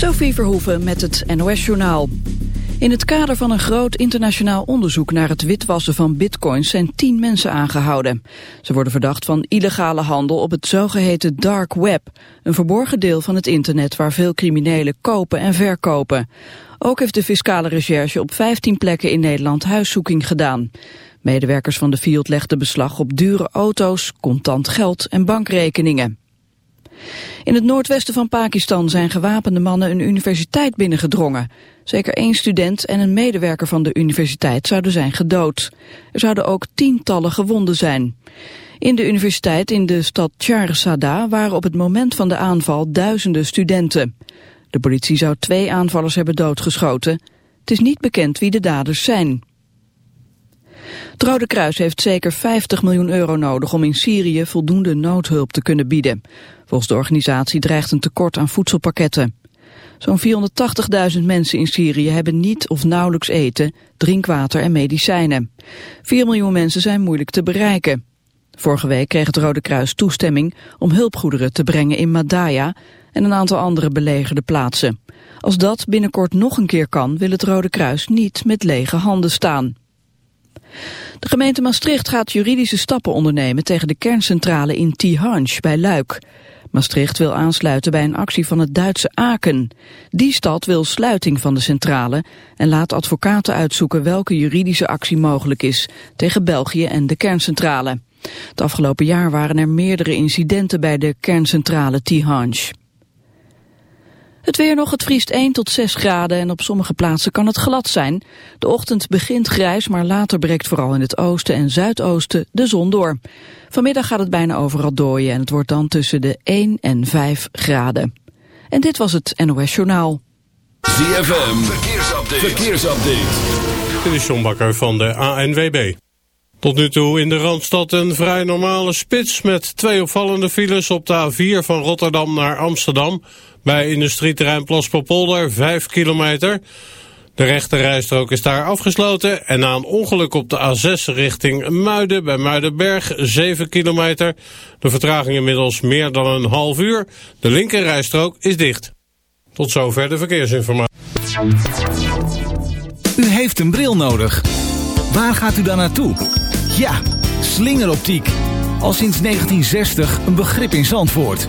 Sophie Verhoeven met het NOS-journaal. In het kader van een groot internationaal onderzoek naar het witwassen van bitcoins zijn tien mensen aangehouden. Ze worden verdacht van illegale handel op het zogeheten dark web, een verborgen deel van het internet waar veel criminelen kopen en verkopen. Ook heeft de fiscale recherche op 15 plekken in Nederland huiszoeking gedaan. Medewerkers van de Field legden beslag op dure auto's, contant geld en bankrekeningen. In het noordwesten van Pakistan zijn gewapende mannen een universiteit binnengedrongen. Zeker één student en een medewerker van de universiteit zouden zijn gedood. Er zouden ook tientallen gewonden zijn. In de universiteit in de stad Charsada waren op het moment van de aanval duizenden studenten. De politie zou twee aanvallers hebben doodgeschoten. Het is niet bekend wie de daders zijn. Het Rode Kruis heeft zeker 50 miljoen euro nodig om in Syrië voldoende noodhulp te kunnen bieden. Volgens de organisatie dreigt een tekort aan voedselpakketten. Zo'n 480.000 mensen in Syrië hebben niet of nauwelijks eten, drinkwater en medicijnen. 4 miljoen mensen zijn moeilijk te bereiken. Vorige week kreeg het Rode Kruis toestemming om hulpgoederen te brengen in Madaya en een aantal andere belegerde plaatsen. Als dat binnenkort nog een keer kan, wil het Rode Kruis niet met lege handen staan. De gemeente Maastricht gaat juridische stappen ondernemen tegen de kerncentrale in Tihange bij Luik. Maastricht wil aansluiten bij een actie van het Duitse Aken. Die stad wil sluiting van de centrale en laat advocaten uitzoeken welke juridische actie mogelijk is tegen België en de kerncentrale. Het afgelopen jaar waren er meerdere incidenten bij de kerncentrale Tihange. Het weer nog, het vriest 1 tot 6 graden en op sommige plaatsen kan het glad zijn. De ochtend begint grijs, maar later breekt vooral in het oosten en zuidoosten de zon door. Vanmiddag gaat het bijna overal dooien en het wordt dan tussen de 1 en 5 graden. En dit was het NOS Journaal. ZFM, verkeersupdate. verkeersupdate. Dit is John Bakker van de ANWB. Tot nu toe in de Randstad een vrij normale spits met twee opvallende files op de A4 van Rotterdam naar Amsterdam. Bij industrieterrein Plaspopolder 5 kilometer. De rechterrijstrook is daar afgesloten en na een ongeluk op de A6 richting Muiden bij Muidenberg 7 kilometer. De vertraging inmiddels meer dan een half uur. De linkerrijstrook is dicht. Tot zover de verkeersinformatie. U heeft een bril nodig. Waar gaat u dan naartoe? Ja, slingeroptiek. Al sinds 1960 een begrip in Zandvoort.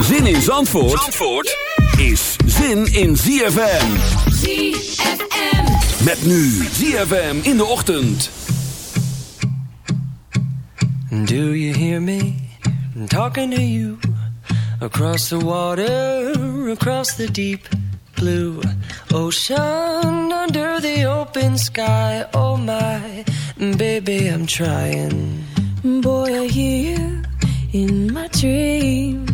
Zin in Zandvoort, Zandvoort is zin in ZFM. ZFM. Met nu ZFM in de ochtend. Do you hear me talking to you? Across the water, across the deep blue ocean, under the open sky. Oh my, baby, I'm trying. Boy, I hear you in my dreams.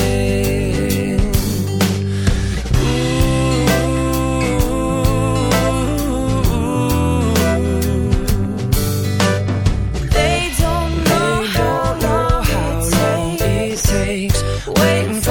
waiting for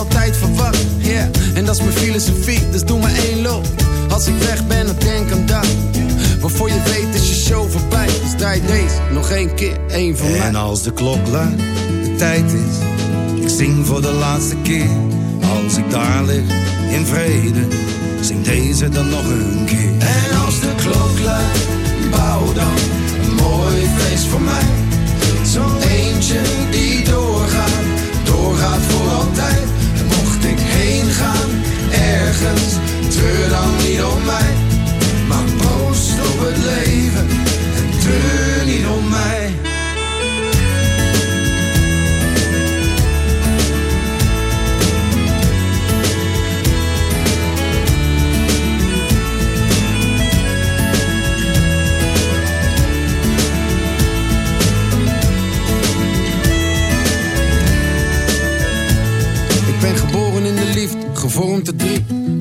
altijd verwacht. Yeah, en dat is mijn filosofie, dus doe maar één loop. Als ik weg ben, dan denk aan dat. Waarvoor je weet is je show voorbij. Dus draai deze nog één keer, één van mij. En als de klok luidt, de tijd is. Ik zing voor de laatste keer. Als ik daar lig, in vrede. Zing deze dan nog een keer. En als de klok luidt, bouw dan een mooi feest voor mij. Zo'n ergens, dan niet om mij. Maar proost op het leven en treur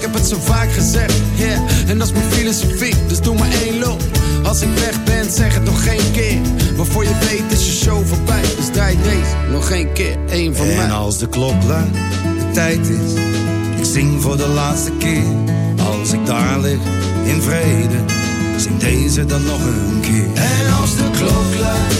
ik heb het zo vaak gezegd. Yeah, en dat is mijn filosofie, dus doe maar één loop. Als ik weg ben, zeg het nog geen keer. Waarvoor je weet is je show voorbij. Dus draai deze nog geen keer, één van en mij. En als de klok luidt, de tijd is. Ik zing voor de laatste keer. Als ik daar lig, in vrede. Zing deze dan nog een keer. En als de klok luidt,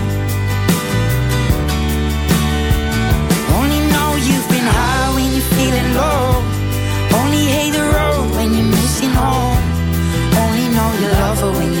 missing home. Only know you love her when you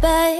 Bye.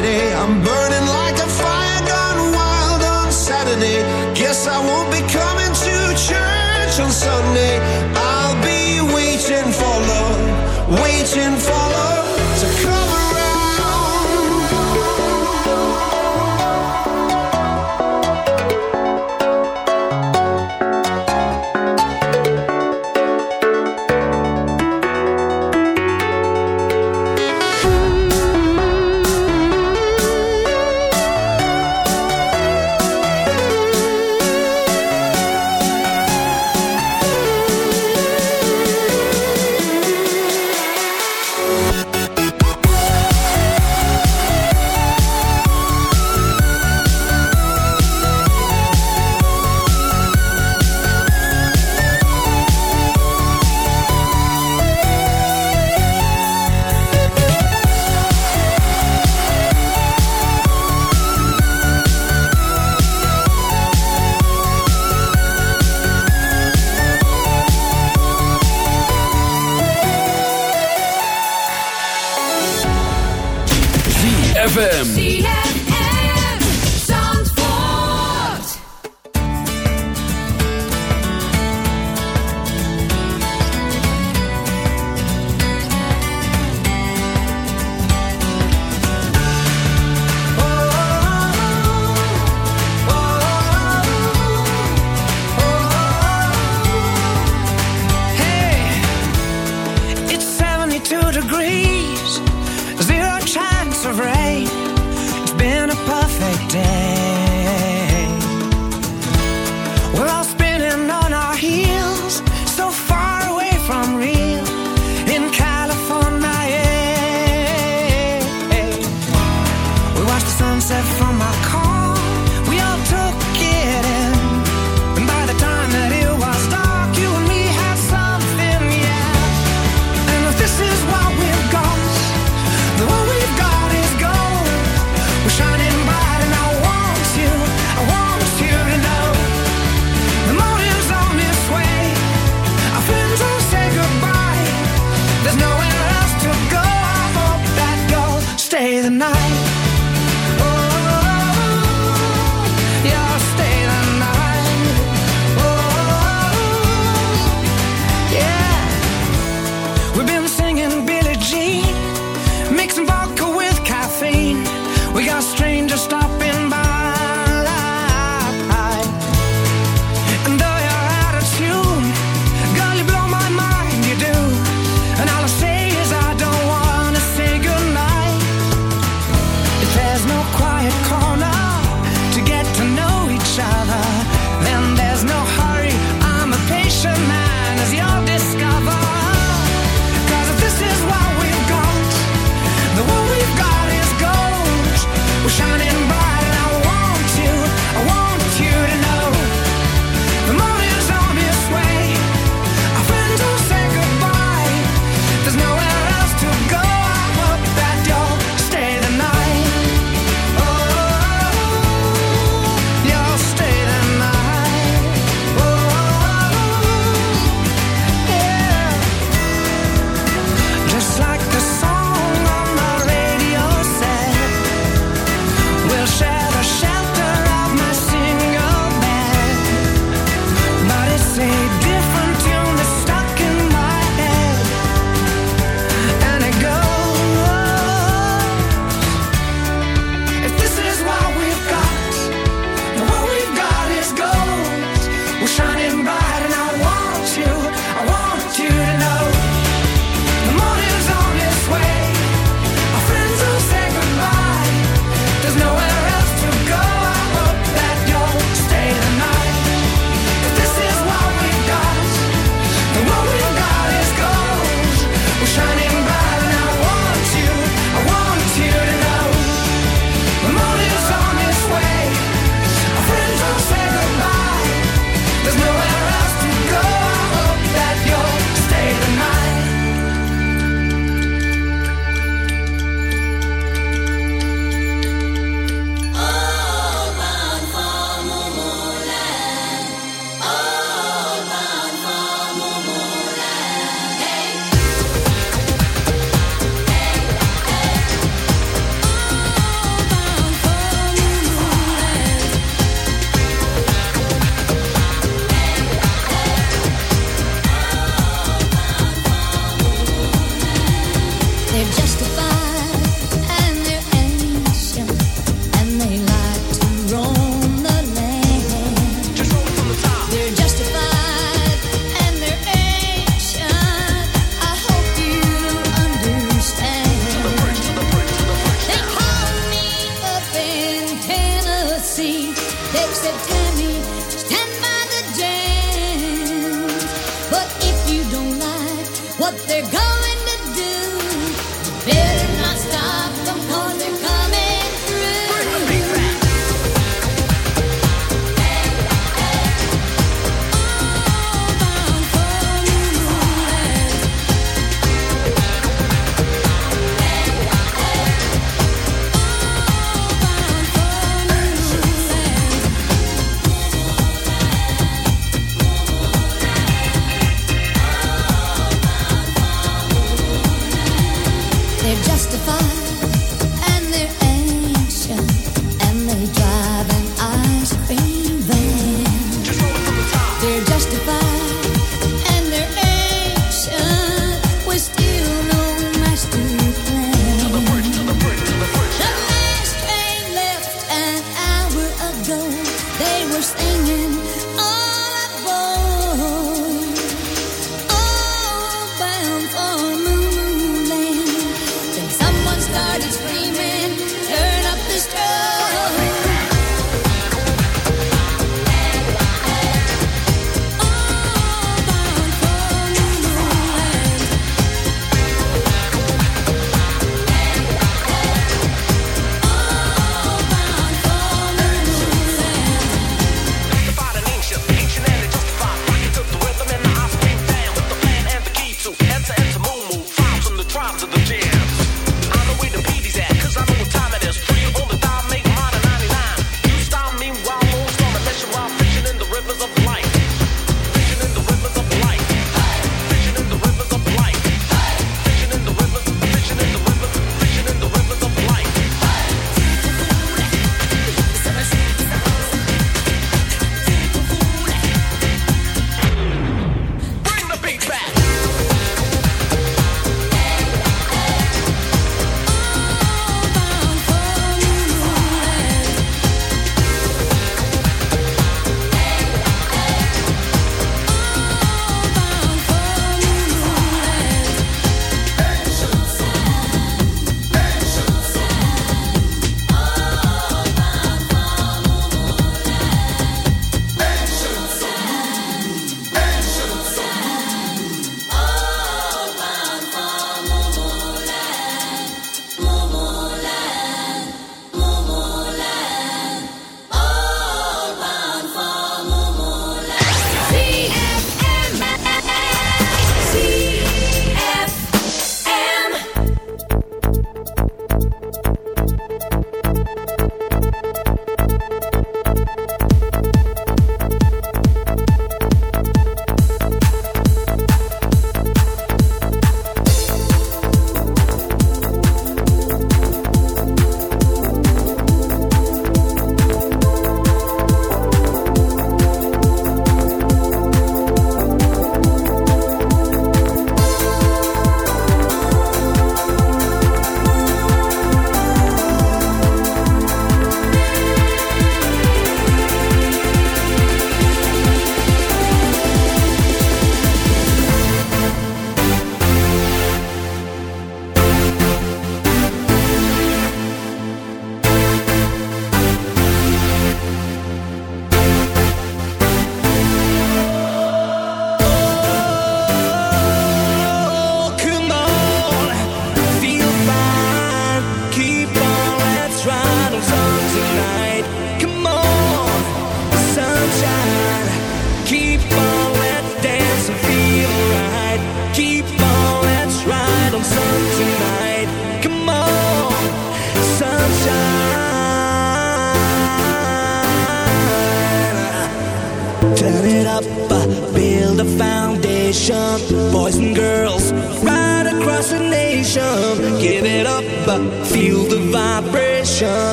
Friday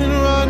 and run.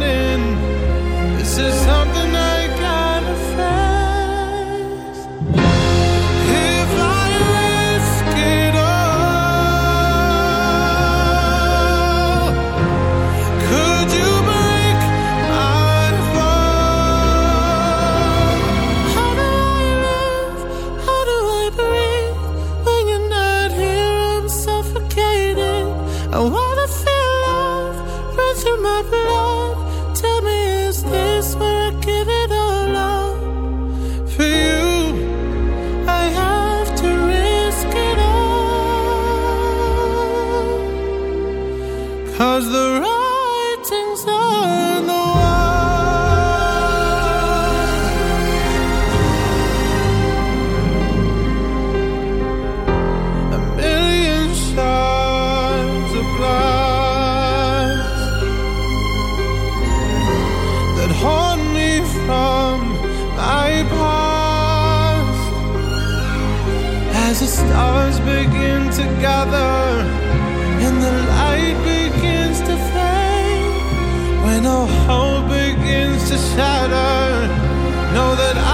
the stars begin to gather and the light begins to fade. When all hope begins to shatter know that I